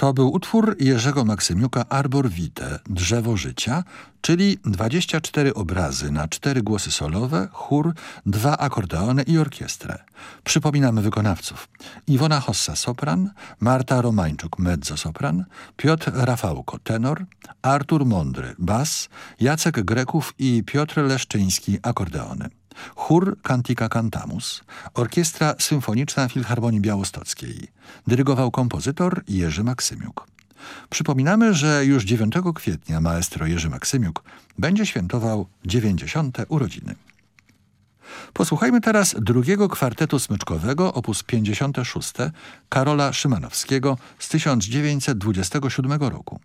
To był utwór Jerzego Maksymiuka Arbor Vitae, Drzewo Życia, czyli 24 obrazy na cztery głosy solowe, chór, dwa akordeony i orkiestrę. Przypominamy wykonawców. Iwona Hossa sopran, Marta Romańczuk mezzo-sopran, Piotr Rafałko tenor, Artur Mądry bas, Jacek Greków i Piotr Leszczyński akordeony. Chór Cantica Cantamus, Orkiestra Symfoniczna Filharmonii Białostockiej. Dyrygował kompozytor Jerzy Maksymiuk. Przypominamy, że już 9 kwietnia maestro Jerzy Maksymiuk będzie świętował 90. urodziny. Posłuchajmy teraz drugiego kwartetu smyczkowego op. 56 Karola Szymanowskiego z 1927 roku.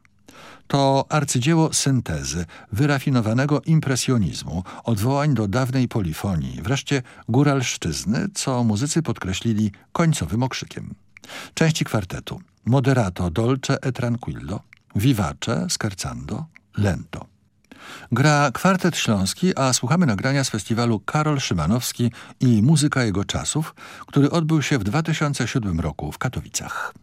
To arcydzieło syntezy, wyrafinowanego impresjonizmu, odwołań do dawnej polifonii, wreszcie góralszczyzny, co muzycy podkreślili końcowym okrzykiem. Części kwartetu Moderato dolce e tranquillo, Vivace scherzando, lento. Gra kwartet śląski, a słuchamy nagrania z festiwalu Karol Szymanowski i muzyka jego czasów, który odbył się w 2007 roku w Katowicach.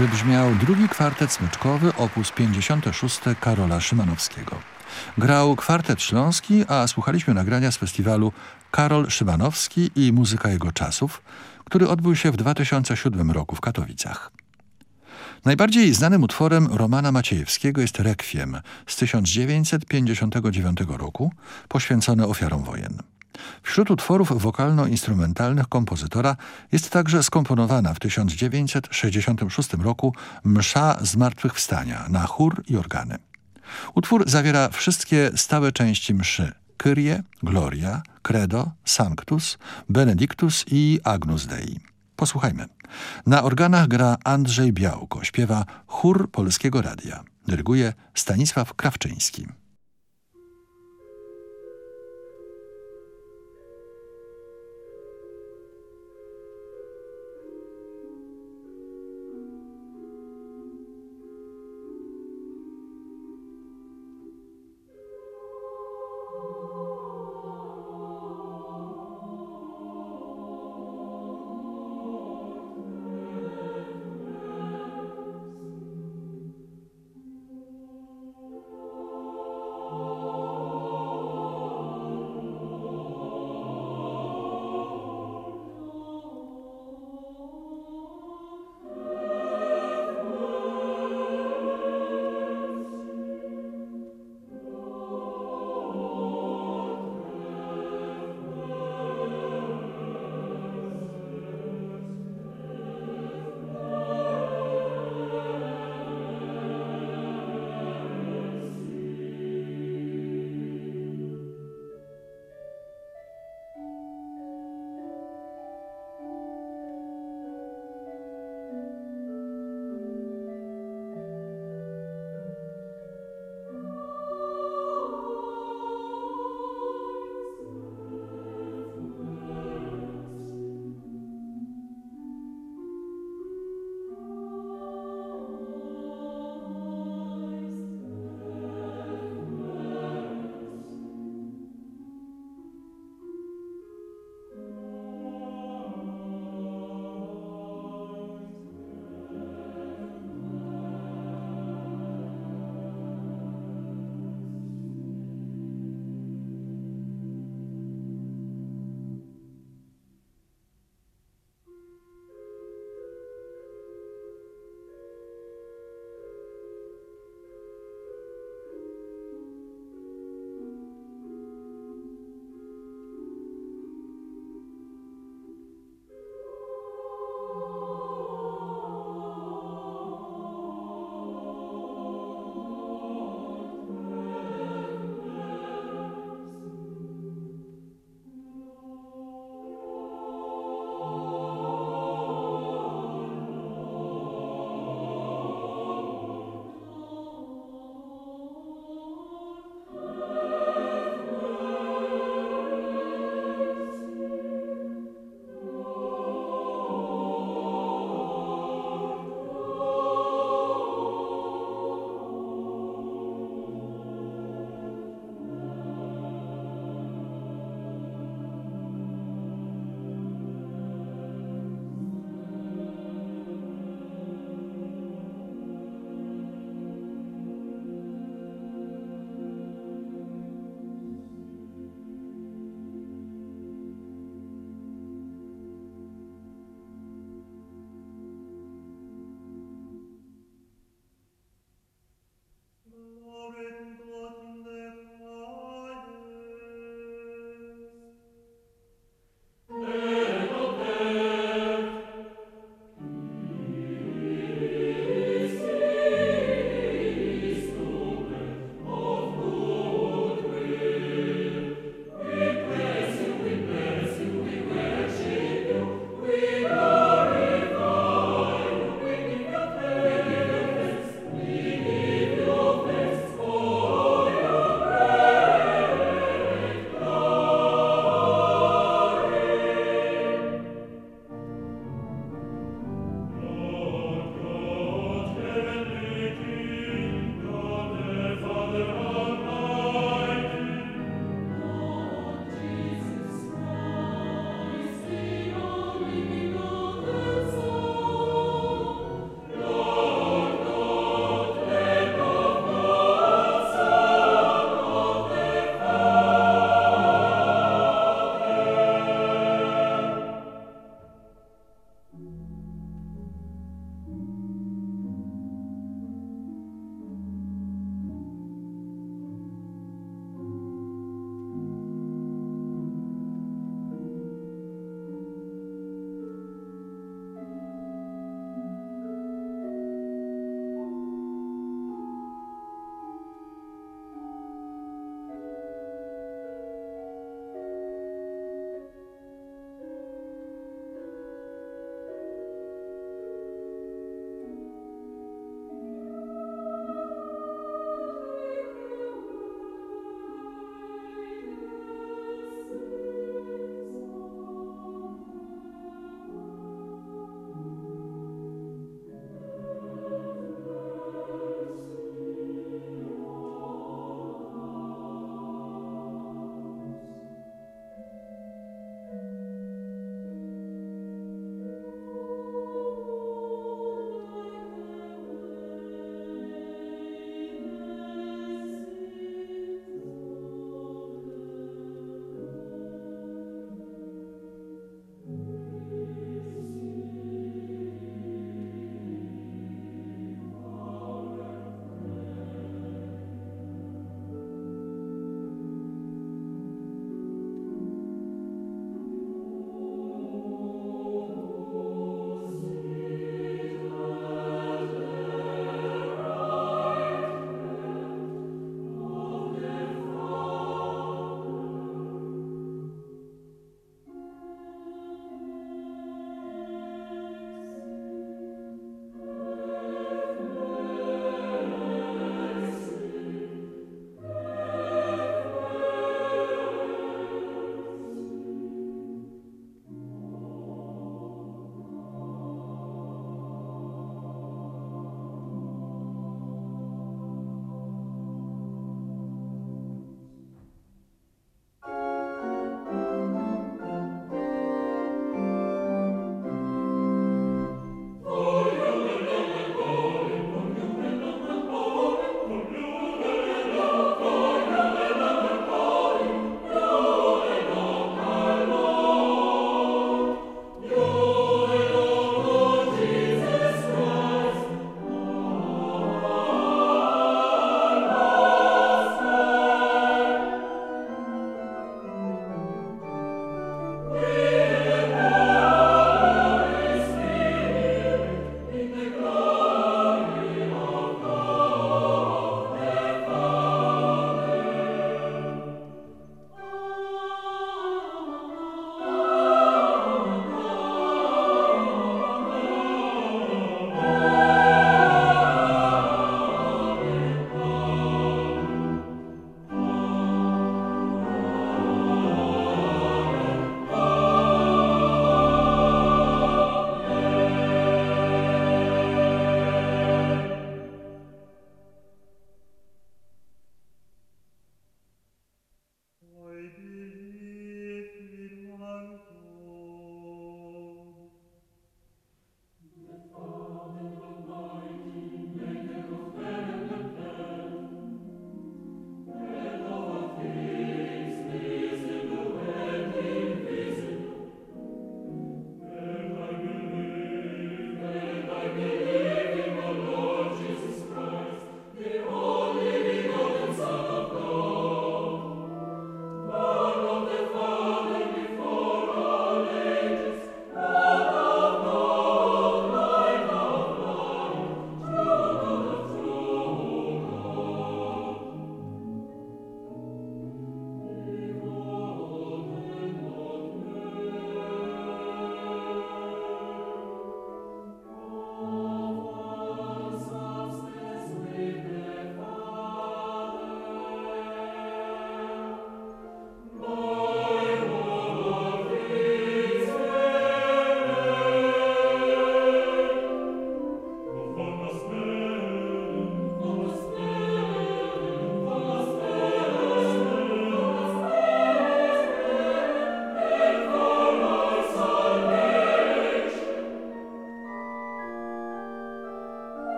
Wybrzmiał drugi kwartet smyczkowy opus 56 Karola Szymanowskiego. Grał kwartet śląski, a słuchaliśmy nagrania z festiwalu Karol Szymanowski i muzyka jego czasów, który odbył się w 2007 roku w Katowicach. Najbardziej znanym utworem Romana Maciejewskiego jest Rekwiem z 1959 roku, poświęcony ofiarom wojen. Wśród utworów wokalno-instrumentalnych kompozytora jest także skomponowana w 1966 roku Msza Zmartwychwstania na chór i organy. Utwór zawiera wszystkie stałe części mszy Kyrie, Gloria, Credo, Sanctus, Benedictus i Agnus Dei. Posłuchajmy. Na organach gra Andrzej Białko, śpiewa chór Polskiego Radia. Dyryguje Stanisław Krawczyński.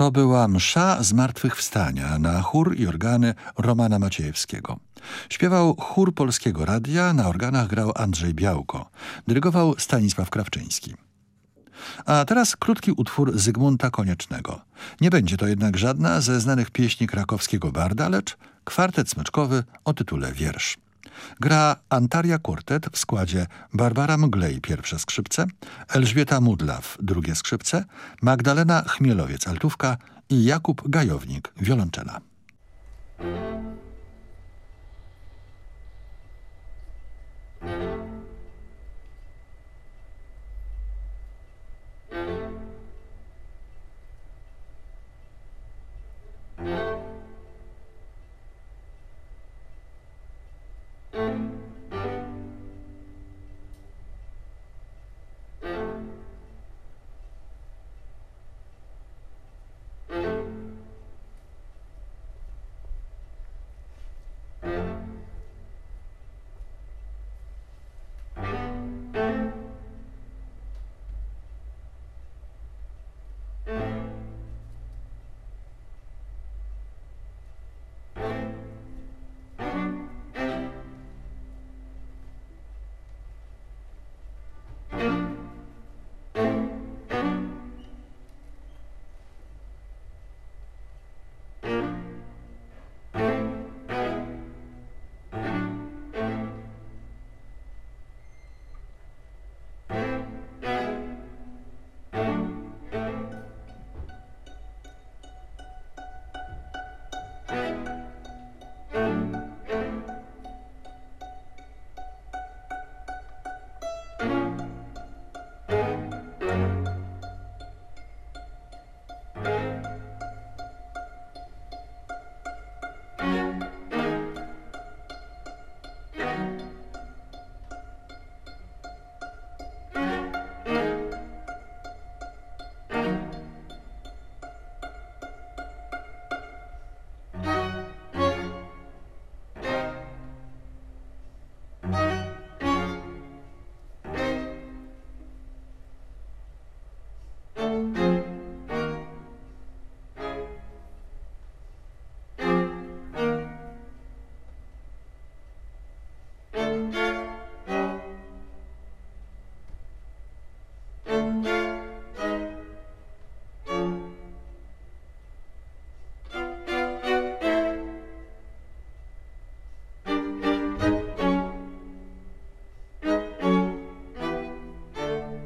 To była msza zmartwychwstania na chór i organy Romana Maciejewskiego. Śpiewał chór Polskiego Radia, na organach grał Andrzej Białko. Dyrygował Stanisław Krawczyński. A teraz krótki utwór Zygmunta Koniecznego. Nie będzie to jednak żadna ze znanych pieśni krakowskiego barda, lecz kwartet smyczkowy o tytule Wiersz. Gra Antaria Quartet w składzie Barbara Mglej pierwsze skrzypce, Elżbieta Mudlaw drugie skrzypce, Magdalena Chmielowiec altówka i Jakub Gajownik wiolonczela.